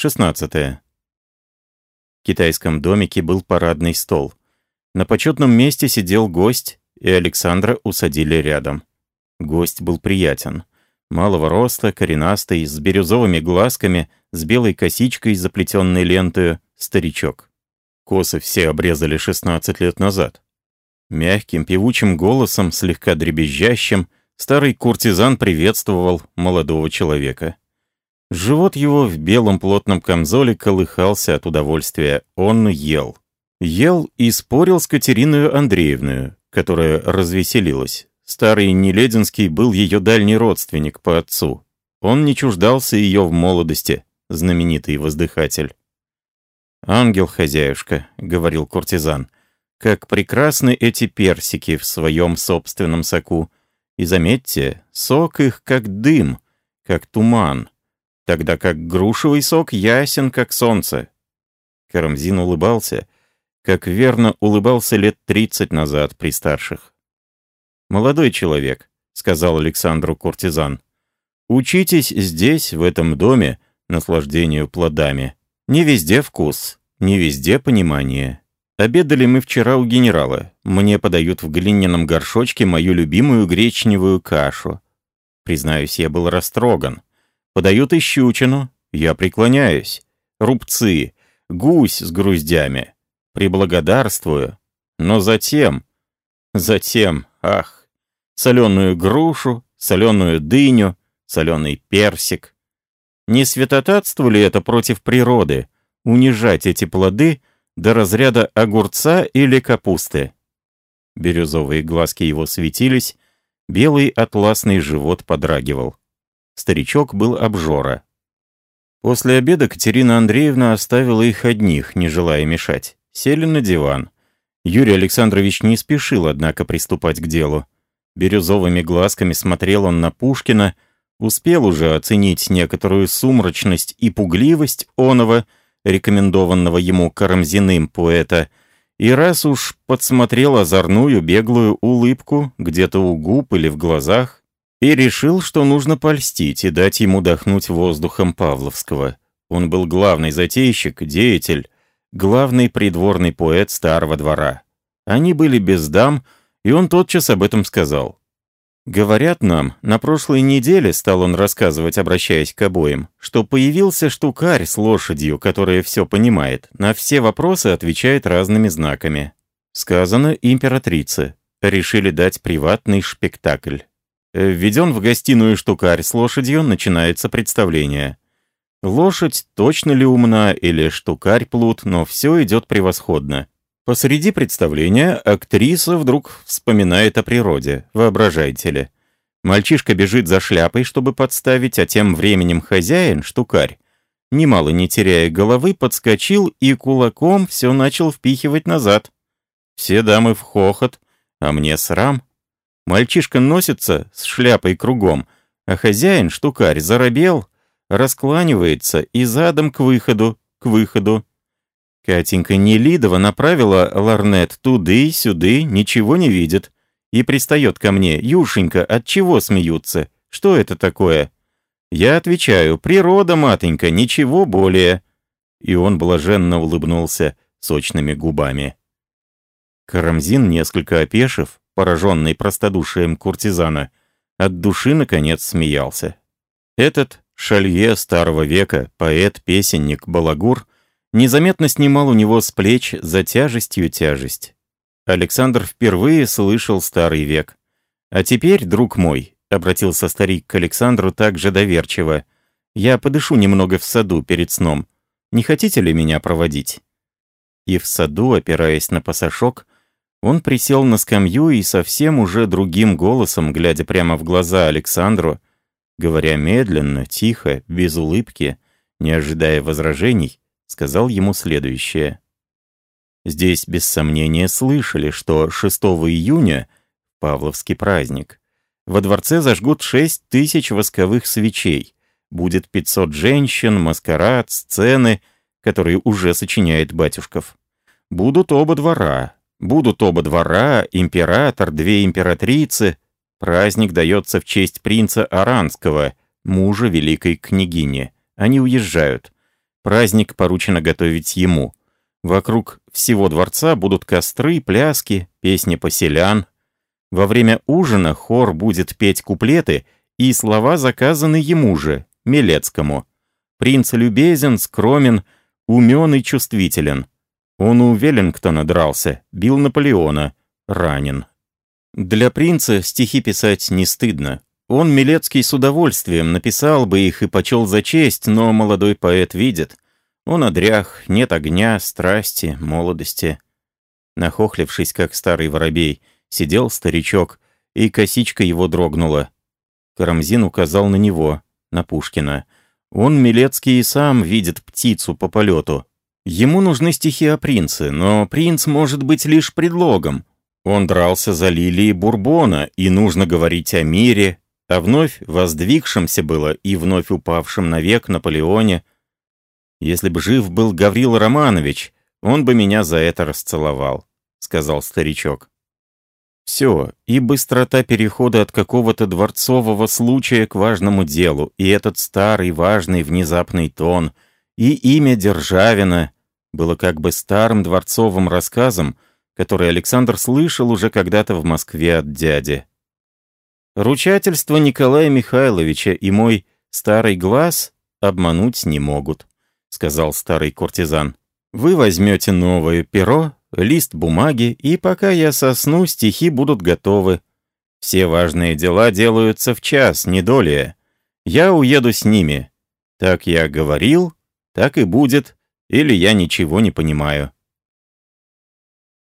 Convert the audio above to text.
16. В китайском домике был парадный стол. На почетном месте сидел гость, и Александра усадили рядом. Гость был приятен. Малого роста, коренастый, с бирюзовыми глазками, с белой косичкой, заплетенной лентою, старичок. Косы все обрезали 16 лет назад. Мягким, певучим голосом, слегка дребезжащим, старый куртизан приветствовал молодого человека. Живот его в белом плотном камзоле колыхался от удовольствия. Он ел. Ел и спорил с Катериной Андреевной, которая развеселилась. Старый Нелединский был ее дальний родственник по отцу. Он не чуждался ее в молодости, знаменитый воздыхатель. «Ангел-хозяюшка», — говорил куртизан, — «как прекрасны эти персики в своем собственном соку. И заметьте, сок их как дым, как туман, тогда как грушевый сок ясен, как солнце». Карамзин улыбался, как верно улыбался лет тридцать назад при старших. «Молодой человек», — сказал Александру куртизан, — «учитесь здесь, в этом доме, наслаждению плодами». Не везде вкус, не везде понимание. Обедали мы вчера у генерала. Мне подают в глиняном горшочке мою любимую гречневую кашу. Признаюсь, я был растроган. Подают и щучину. Я преклоняюсь. Рубцы, гусь с груздями. Приблагодарствую. Но затем... Затем, ах, соленую грушу, соленую дыню, соленый персик. Не святотатство ли это против природы, унижать эти плоды до разряда огурца или капусты? Бирюзовые глазки его светились, белый атласный живот подрагивал. Старичок был обжора. После обеда Катерина Андреевна оставила их одних, не желая мешать. Сели на диван. Юрий Александрович не спешил, однако, приступать к делу. Бирюзовыми глазками смотрел он на Пушкина, успел уже оценить некоторую сумрачность и пугливость оного, рекомендованного ему Карамзиным поэта, и раз уж подсмотрел озорную беглую улыбку где-то у губ или в глазах, и решил, что нужно польстить и дать ему дохнуть воздухом Павловского. Он был главный затейщик, деятель, главный придворный поэт старого двора. Они были без дам, и он тотчас об этом сказал. «Говорят нам, на прошлой неделе, — стал он рассказывать, обращаясь к обоим, — что появился штукарь с лошадью, которая все понимает, на все вопросы отвечает разными знаками. Сказано императрице. Решили дать приватный спектакль. Введен в гостиную штукарь с лошадью, начинается представление. Лошадь точно ли умна или штукарь плут, но все идет превосходно. Посреди представления актриса вдруг вспоминает о природе, воображаете ли. Мальчишка бежит за шляпой, чтобы подставить, а тем временем хозяин, штукарь, немало не теряя головы, подскочил и кулаком все начал впихивать назад. Все дамы в хохот, а мне срам. Мальчишка носится с шляпой кругом, а хозяин, штукарь, заробел, раскланивается и задом к выходу, к выходу. Катенька Нелидова направила ларнет туды-сюды, ничего не видит. И пристает ко мне, «Юшенька, от чего смеются? Что это такое?» Я отвечаю, «Природа, матенька, ничего более». И он блаженно улыбнулся сочными губами. Карамзин, несколько опешив, пораженный простодушием куртизана, от души, наконец, смеялся. Этот шалье старого века, поэт-песенник Балагур — незаметно снимал у него с плеч за тяжестью тяжесть. Александр впервые слышал старый век. «А теперь, друг мой», — обратился старик к Александру так же доверчиво, «я подышу немного в саду перед сном. Не хотите ли меня проводить?» И в саду, опираясь на пасашок, он присел на скамью и совсем уже другим голосом, глядя прямо в глаза Александру, говоря медленно, тихо, без улыбки, не ожидая возражений, сказал ему следующее. Здесь без сомнения слышали, что 6 июня, Павловский праздник, во дворце зажгут 6 тысяч восковых свечей, будет 500 женщин, маскарад, сцены, которые уже сочиняет Батюшков. Будут оба двора, будут оба двора, император, две императрицы. Праздник дается в честь принца Аранского, мужа великой княгини. Они уезжают. Праздник поручено готовить ему. Вокруг всего дворца будут костры, пляски, песни поселян. Во время ужина хор будет петь куплеты, и слова заказаны ему же, Милецкому. Принц любезен, скромен, умен и чувствителен. Он у Веллингтона дрался, бил Наполеона, ранен. Для принца стихи писать не стыдно. Он, Милецкий, с удовольствием написал бы их и почел за честь, но молодой поэт видит. Он одрях, нет огня, страсти, молодости. Нахохлившись, как старый воробей, сидел старичок, и косичка его дрогнула. Карамзин указал на него, на Пушкина. Он, Милецкий, и сам видит птицу по полету. Ему нужны стихи о принце, но принц может быть лишь предлогом. Он дрался за лилии Бурбона, и нужно говорить о мире, о вновь воздвигшемся было и вновь упавшем навек Наполеоне. Если бы жив был Гаврил Романович, он бы меня за это расцеловал, — сказал старичок. Все, и быстрота перехода от какого-то дворцового случая к важному делу, и этот старый важный внезапный тон, и имя Державина было как бы старым дворцовым рассказом, который Александр слышал уже когда-то в Москве от дяди. Ручательство Николая Михайловича и мой старый глаз обмануть не могут, сказал старый куртизан. Вы возьмете новое перо, лист бумаги, и пока я сосну, стихи будут готовы. Все важные дела делаются в час, не долее. Я уеду с ними. Так я говорил, так и будет, или я ничего не понимаю.